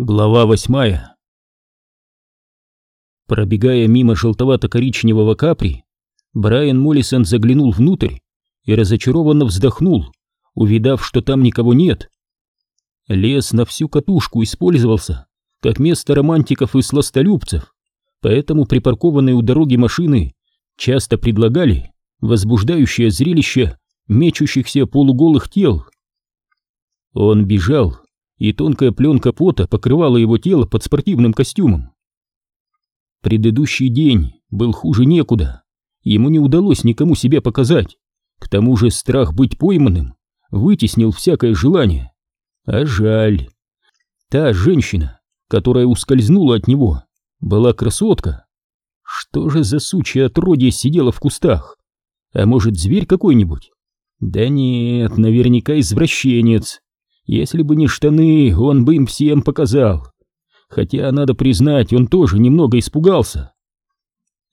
Глава восьмая Пробегая мимо желтовато-коричневого капри, Брайан Моллисон заглянул внутрь и разочарованно вздохнул, увидав, что там никого нет. Лес на всю катушку использовался как место романтиков и сластолюбцев, поэтому припаркованные у дороги машины часто предлагали возбуждающее зрелище мечущихся полуголых тел. Он бежал, и тонкая пленка пота покрывала его тело под спортивным костюмом. Предыдущий день был хуже некуда, ему не удалось никому себя показать, к тому же страх быть пойманным вытеснил всякое желание. А жаль. Та женщина, которая ускользнула от него, была красотка. Что же за сучья отродье сидела в кустах? А может, зверь какой-нибудь? Да нет, наверняка извращенец. Если бы не штаны, он бы им всем показал. Хотя, надо признать, он тоже немного испугался.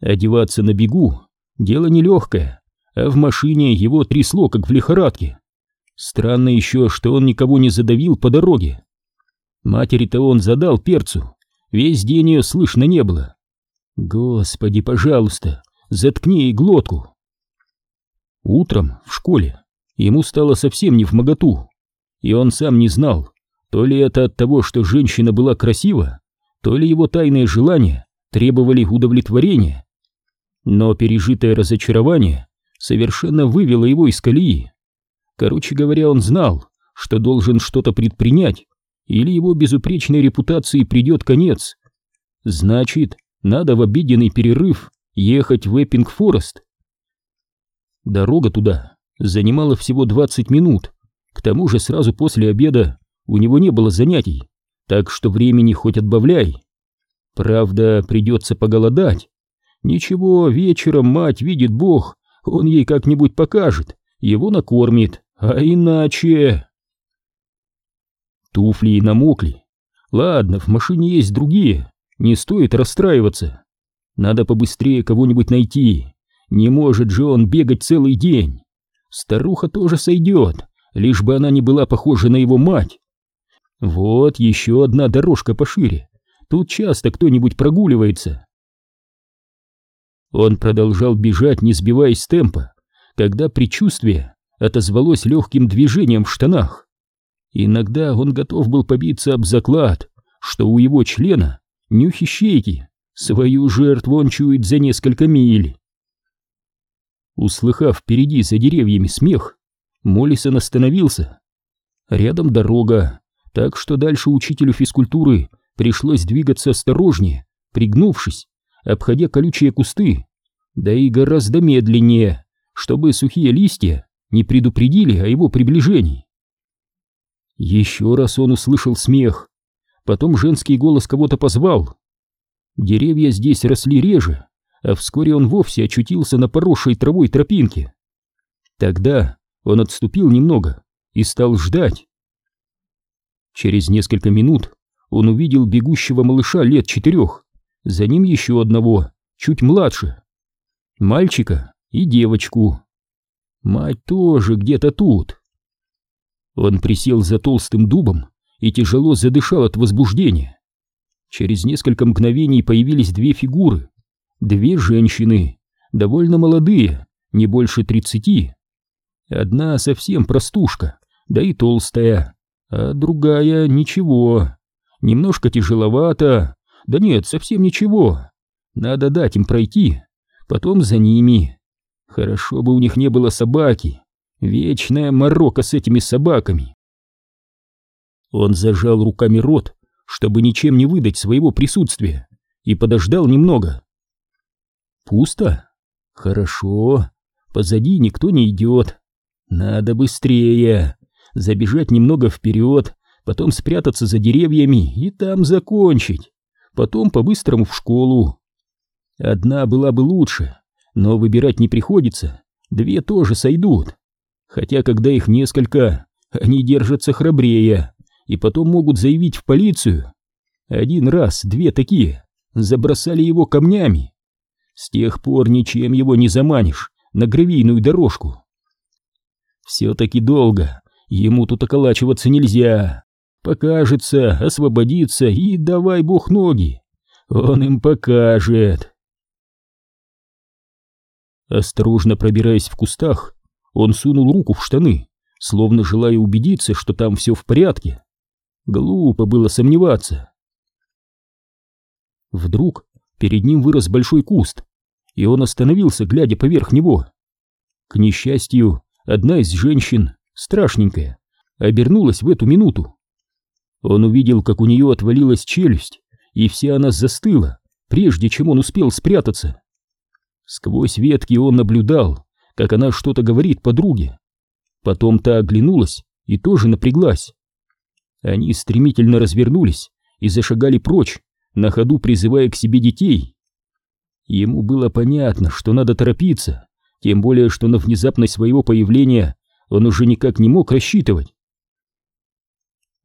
Одеваться на бегу — дело нелегкое, а в машине его трясло, как в лихорадке. Странно еще, что он никого не задавил по дороге. Матери-то он задал перцу, весь день ее слышно не было. Господи, пожалуйста, заткни ей глотку. Утром в школе ему стало совсем не в моготу и он сам не знал, то ли это от того, что женщина была красива, то ли его тайные желания требовали удовлетворения. Но пережитое разочарование совершенно вывело его из колеи. Короче говоря, он знал, что должен что-то предпринять, или его безупречной репутации придет конец. Значит, надо в обеденный перерыв ехать в Эппинг-Форест. Дорога туда занимала всего 20 минут, к тому же сразу после обеда у него не было занятий, так что времени хоть отбавляй. Правда, придется поголодать. Ничего, вечером мать видит Бог, он ей как-нибудь покажет, его накормит, а иначе... Туфли намокли. Ладно, в машине есть другие, не стоит расстраиваться. Надо побыстрее кого-нибудь найти. Не может же он бегать целый день. Старуха тоже сойдет, лишь бы она не была похожа на его мать. Вот еще одна дорожка пошире. Тут часто кто-нибудь прогуливается. Он продолжал бежать, не сбиваясь с темпа, когда предчувствие отозвалось легким движением в штанах. Иногда он готов был побиться об заклад, что у его члена нюхи щеки, свою жертву он чует за несколько миль. Услыхав впереди за деревьями смех, Моллисон остановился. Рядом дорога, так что дальше учителю физкультуры пришлось двигаться осторожнее, пригнувшись, обходя колючие кусты, да и гораздо медленнее, чтобы сухие листья не предупредили о его приближении. Еще раз он услышал смех, потом женский голос кого-то позвал. Деревья здесь росли реже, а вскоре он вовсе очутился на поросшей травой тропинке. Тогда он отступил немного и стал ждать. Через несколько минут он увидел бегущего малыша лет четырех, за ним еще одного, чуть младше, мальчика и девочку. Мать тоже где-то тут. Он присел за толстым дубом и тяжело задышал от возбуждения. Через несколько мгновений появились две фигуры, две женщины, довольно молодые, не больше тридцати. Одна совсем простушка, да и толстая, а другая ничего. Немножко тяжеловато, да нет, совсем ничего. Надо дать им пройти, потом за ними. Хорошо бы у них не было собаки. Вечная морока с этими собаками. Он зажал руками рот, чтобы ничем не выдать своего присутствия, и подождал немного. Пусто? Хорошо. Позади никто не идет. Надо быстрее. Забежать немного вперед, потом спрятаться за деревьями и там закончить. Потом по-быстрому в школу. Одна была бы лучше, но выбирать не приходится. Две тоже сойдут. Хотя, когда их несколько, они держатся храбрее и потом могут заявить в полицию. Один раз две такие забросали его камнями. С тех пор ничем его не заманишь на гравийную дорожку. Все-таки долго, ему тут околачиваться нельзя. Покажется, освободится и давай бог ноги. Он им покажет. Осторожно пробираясь в кустах, он сунул руку в штаны, словно желая убедиться, что там все в порядке. Глупо было сомневаться. Вдруг перед ним вырос большой куст, и он остановился, глядя поверх него. К несчастью, одна из женщин, страшненькая, обернулась в эту минуту. Он увидел, как у нее отвалилась челюсть, и вся она застыла, прежде чем он успел спрятаться. Сквозь ветки он наблюдал, как она что-то говорит подруге. Потом та оглянулась и тоже напряглась. Они стремительно развернулись и зашагали прочь, на ходу призывая к себе детей. Ему было понятно, что надо торопиться, тем более, что на внезапность своего появления он уже никак не мог рассчитывать.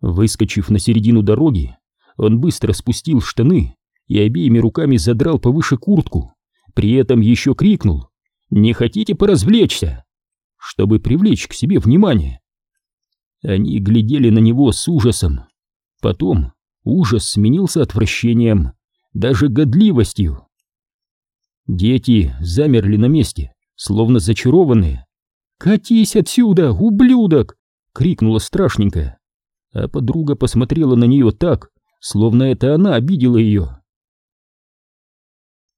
Выскочив на середину дороги, он быстро спустил штаны и обеими руками задрал повыше куртку, при этом еще крикнул «Не хотите поразвлечься?» чтобы привлечь к себе внимание. Они глядели на него с ужасом. Потом ужас сменился отвращением, даже годливостью. Дети замерли на месте, словно зачарованные. «Катись отсюда, ублюдок!» — крикнула страшненькая. А подруга посмотрела на нее так, словно это она обидела ее.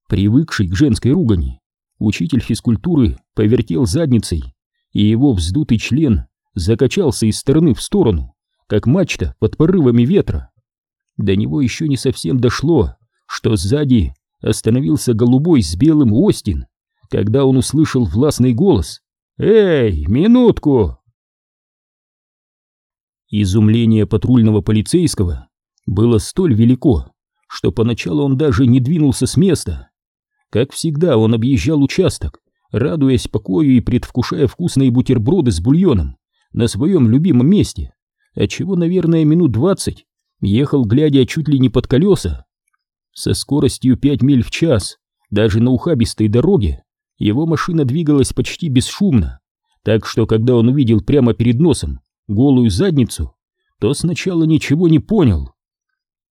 Привыкший к женской ругани, учитель физкультуры повертел задницей, и его вздутый член закачался из стороны в сторону, как мачта под порывами ветра. До него еще не совсем дошло, что сзади остановился голубой с белым Остин, когда он услышал властный голос «Эй, минутку!». Изумление патрульного полицейского было столь велико, что поначалу он даже не двинулся с места. Как всегда, он объезжал участок, радуясь покою и предвкушая вкусные бутерброды с бульоном на своем любимом месте, отчего, наверное, минут двадцать ехал, глядя чуть ли не под колеса. Со скоростью пять миль в час, даже на ухабистой дороге, его машина двигалась почти бесшумно, так что, когда он увидел прямо перед носом голую задницу, то сначала ничего не понял.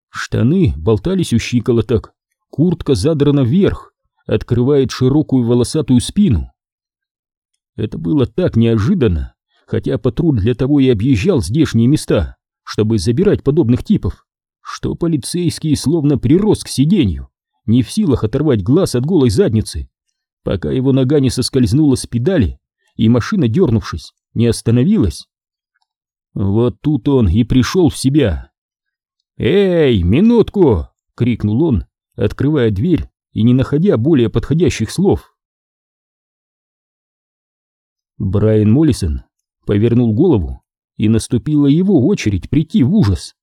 Штаны болтались у щиколоток, куртка задрана вверх, открывает широкую волосатую спину. Это было так неожиданно, хотя патруль для того и объезжал здешние места, чтобы забирать подобных типов, что полицейский словно прирос к сиденью, не в силах оторвать глаз от голой задницы, пока его нога не соскользнула с педали, и машина, дернувшись, не остановилась. Вот тут он и пришел в себя. «Эй, минутку!» — крикнул он, открывая дверь и не находя более подходящих слов. Брайан Моллисон повернул голову, и наступила его очередь прийти в ужас.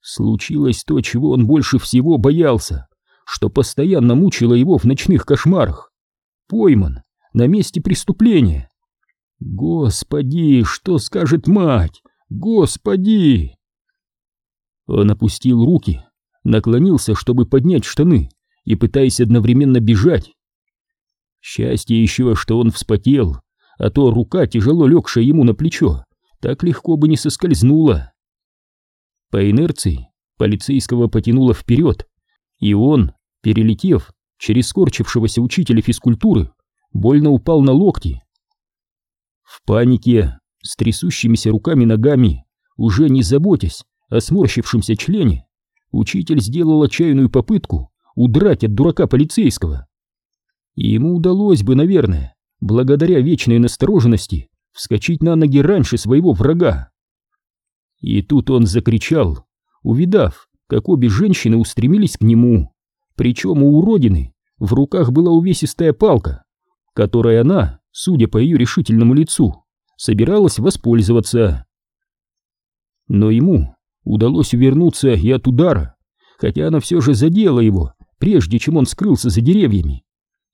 Случилось то, чего он больше всего боялся, что постоянно мучило его в ночных кошмарах. Пойман на месте преступления. Господи, что скажет мать? Господи! Он опустил руки, наклонился, чтобы поднять штаны, и пытаясь одновременно бежать. Счастье еще, что он вспотел, а то рука, тяжело легшая ему на плечо, так легко бы не соскользнула. По инерции полицейского потянуло вперед, и он, перелетев через скорчившегося учителя физкультуры, больно упал на локти. В панике, с трясущимися руками-ногами, уже не заботясь о сморщившемся члене, учитель сделал отчаянную попытку удрать от дурака полицейского. И ему удалось бы, наверное, благодаря вечной настороженности, вскочить на ноги раньше своего врага. И тут он закричал, увидав, как обе женщины устремились к нему, причем у уродины в руках была увесистая палка, которой она, судя по ее решительному лицу, собиралась воспользоваться. Но ему удалось увернуться и от удара, хотя она все же задела его, прежде чем он скрылся за деревьями.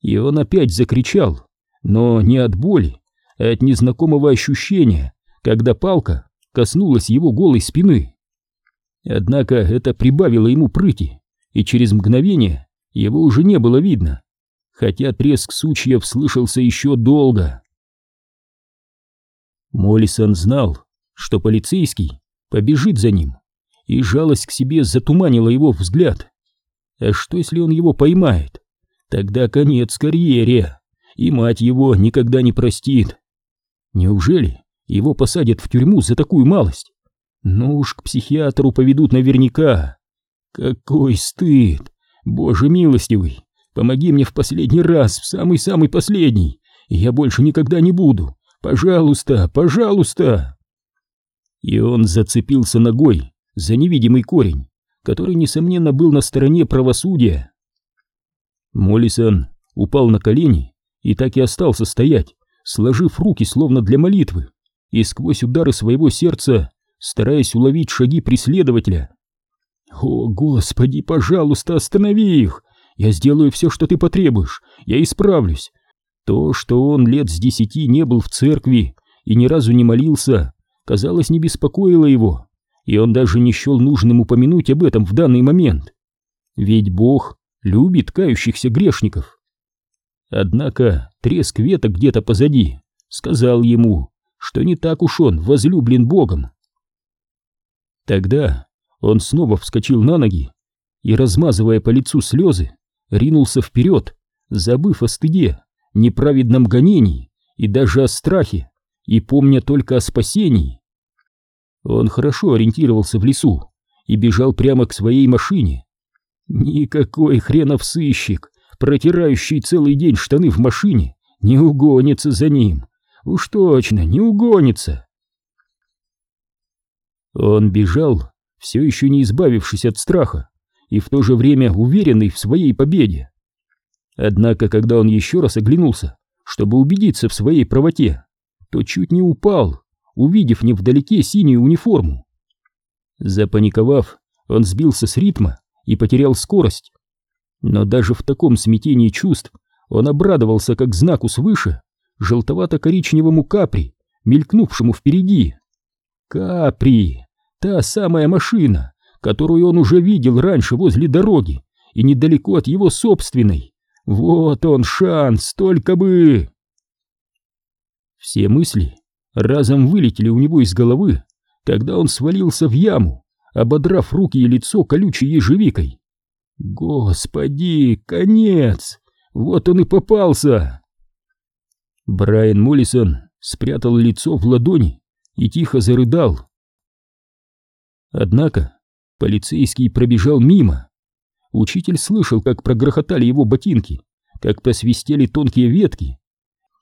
И он опять закричал, но не от боли, а от незнакомого ощущения, когда палка коснулась его голой спины. Однако это прибавило ему прыти, и через мгновение его уже не было видно, хотя треск сучьев слышался еще долго. Моллисон знал, что полицейский побежит за ним, и жалость к себе затуманила его взгляд. А что, если он его поймает? Тогда конец карьере, и мать его никогда не простит. Неужели его посадят в тюрьму за такую малость? Ну уж к психиатру поведут наверняка. Какой стыд! Боже милостивый, помоги мне в последний раз, в самый-самый последний, я больше никогда не буду. Пожалуйста, пожалуйста!» И он зацепился ногой за невидимый корень, который, несомненно, был на стороне правосудия. Моллисон упал на колени и так и остался стоять, сложив руки словно для молитвы, и сквозь удары своего сердца стараясь уловить шаги преследователя. «О, Господи, пожалуйста, останови их! Я сделаю все, что ты потребуешь, я исправлюсь!» То, что он лет с десяти не был в церкви и ни разу не молился, казалось, не беспокоило его, и он даже не счел нужным упомянуть об этом в данный момент. Ведь Бог любит кающихся грешников. Однако треск веток где-то позади сказал ему, что не так уж он возлюблен Богом. Тогда он снова вскочил на ноги и, размазывая по лицу слезы, ринулся вперед, забыв о стыде, неправедном гонении и даже о страхе, и помня только о спасении. Он хорошо ориентировался в лесу и бежал прямо к своей машине. Никакой хренов сыщик, протирающий целый день штаны в машине, не угонится за ним. Уж точно, не угонится. Он бежал, все еще не избавившись от страха, и в то же время уверенный в своей победе. Однако, когда он еще раз оглянулся, чтобы убедиться в своей правоте, то чуть не упал, увидев невдалеке синюю униформу. Запаниковав, он сбился с ритма и потерял скорость. Но даже в таком смятении чувств он обрадовался как знаку свыше желтовато-коричневому капри, мелькнувшему впереди. Капри! Та самая машина, которую он уже видел раньше возле дороги и недалеко от его собственной. Вот он шанс, только бы... Все мысли разом вылетели у него из головы, когда он свалился в яму, ободрав руки и лицо колючей ежевикой. Господи, конец! Вот он и попался! Брайан Моллисон спрятал лицо в ладони и тихо зарыдал. Однако полицейский пробежал мимо. Учитель слышал, как прогрохотали его ботинки, как посвистели тонкие ветки,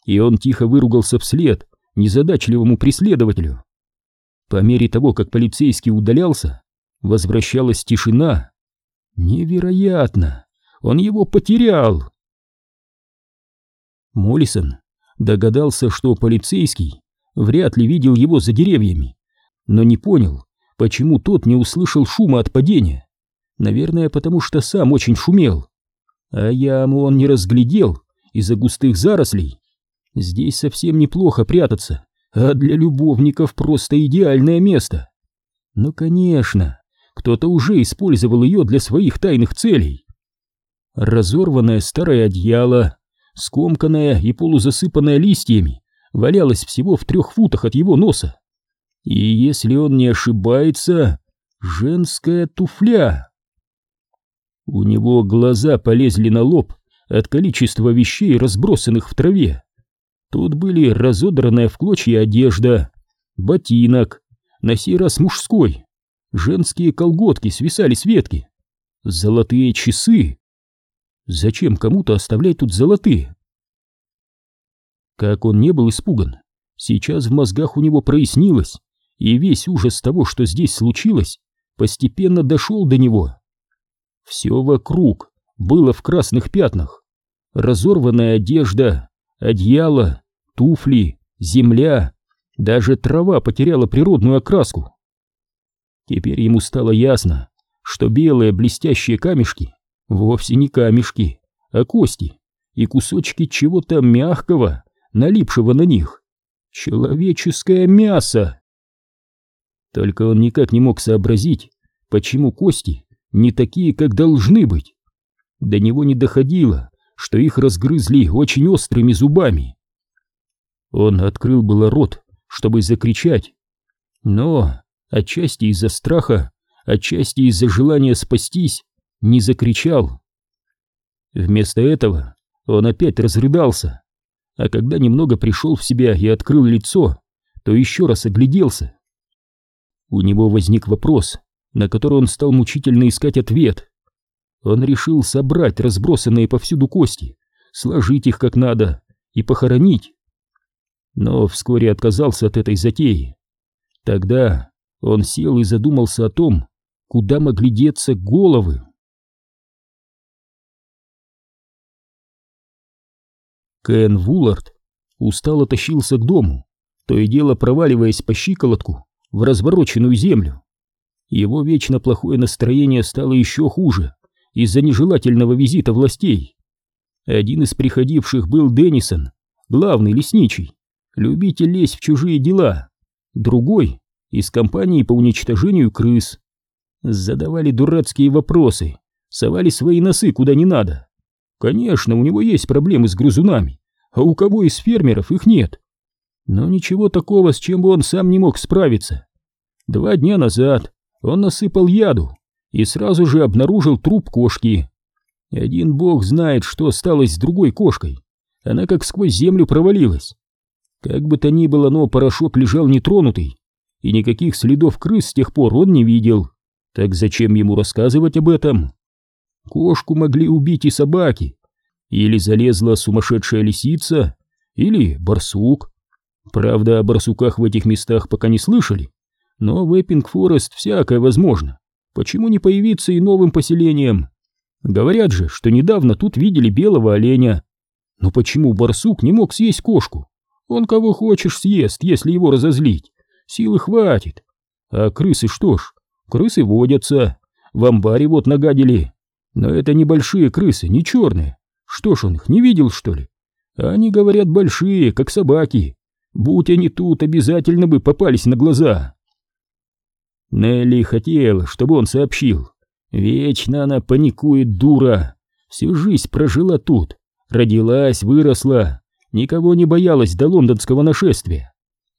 и он тихо выругался вслед незадачливому преследователю. По мере того, как полицейский удалялся, возвращалась тишина. Невероятно! Он его потерял! Моллисон догадался, что полицейский вряд ли видел его за деревьями, но не понял, почему тот не услышал шума от падения. Наверное, потому что сам очень шумел. А яму он не разглядел из-за густых зарослей. Здесь совсем неплохо прятаться, а для любовников просто идеальное место. Ну, конечно, кто-то уже использовал ее для своих тайных целей. Разорванное старое одеяло, скомканное и полузасыпанное листьями, валялось всего в трех футах от его носа. И если он не ошибается, женская туфля. У него глаза полезли на лоб от количества вещей, разбросанных в траве. Тут были разодранная в клочья одежда, ботинок, на сей раз мужской, женские колготки свисали с ветки, золотые часы. Зачем кому-то оставлять тут золотые? Как он не был испуган, сейчас в мозгах у него прояснилось, и весь ужас того, что здесь случилось, постепенно дошел до него. Все вокруг было в красных пятнах. Разорванная одежда, одеяло, туфли, земля, даже трава потеряла природную окраску. Теперь ему стало ясно, что белые блестящие камешки вовсе не камешки, а кости и кусочки чего-то мягкого, налипшего на них. Человеческое мясо! Только он никак не мог сообразить, почему кости не такие, как должны быть. До него не доходило, что их разгрызли очень острыми зубами. Он открыл было рот, чтобы закричать, но, отчасти из-за страха, отчасти из-за желания спастись, не закричал. Вместо этого он опять разрыдался, а когда немного пришел в себя и открыл лицо, то еще раз огляделся. У него возник вопрос, на который он стал мучительно искать ответ. Он решил собрать разбросанные повсюду кости, сложить их как надо и похоронить. Но вскоре отказался от этой затеи. Тогда он сел и задумался о том, куда могли деться головы. Кен Вулард устало тащился к дому, то и дело проваливаясь по щиколотку в развороченную землю. Его вечно плохое настроение стало еще хуже из-за нежелательного визита властей. Один из приходивших был Деннисон, главный лесничий, любитель лезть в чужие дела. Другой — из компании по уничтожению крыс. Задавали дурацкие вопросы, совали свои носы куда не надо. Конечно, у него есть проблемы с грызунами, а у кого из фермеров их нет. Но ничего такого, с чем бы он сам не мог справиться. Два дня назад он насыпал яду и сразу же обнаружил труп кошки. Один бог знает, что стало с другой кошкой. Она как сквозь землю провалилась. Как бы то ни было, но порошок лежал нетронутый, и никаких следов крыс с тех пор он не видел. Так зачем ему рассказывать об этом? Кошку могли убить и собаки. Или залезла сумасшедшая лисица, или барсук. Правда, о барсуках в этих местах пока не слышали, но в Эппинг-Форест всякое возможно. Почему не появиться и новым поселением? Говорят же, что недавно тут видели белого оленя. Но почему барсук не мог съесть кошку? Он кого хочешь съест, если его разозлить. Силы хватит. А крысы что ж, крысы водятся. В амбаре вот нагадили. Но это небольшие крысы, не черные. Что ж он их не видел, что ли? Они, говорят, большие, как собаки. Будь они тут, обязательно бы попались на глаза. Нелли хотела, чтобы он сообщил. Вечно она паникует, дура. Всю жизнь прожила тут. Родилась, выросла. Никого не боялась до лондонского нашествия.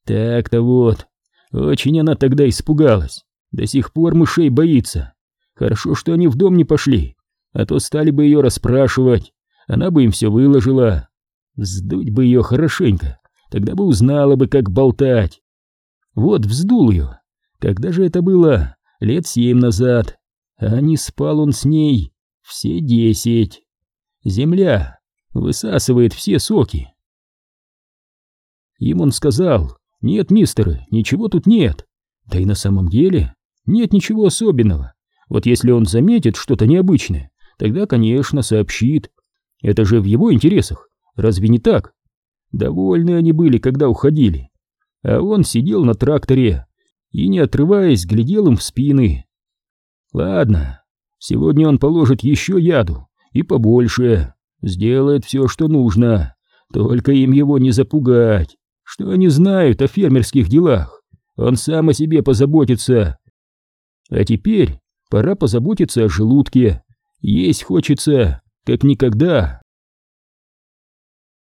Так-то вот. Очень она тогда испугалась. До сих пор мышей боится. Хорошо, что они в дом не пошли. А то стали бы ее расспрашивать. Она бы им все выложила. Вздуть бы ее хорошенько. Тогда бы узнала бы, как болтать. Вот вздул ее когда же это было? Лет семь назад. А не спал он с ней все десять. Земля высасывает все соки. Им он сказал, нет, мистер, ничего тут нет. Да и на самом деле нет ничего особенного. Вот если он заметит что-то необычное, тогда, конечно, сообщит. Это же в его интересах, разве не так? Довольны они были, когда уходили. А он сидел на тракторе, и, не отрываясь, глядел им в спины. Ладно, сегодня он положит еще яду, и побольше, сделает все, что нужно, только им его не запугать, что они знают о фермерских делах, он сам о себе позаботится. А теперь пора позаботиться о желудке, есть хочется, как никогда.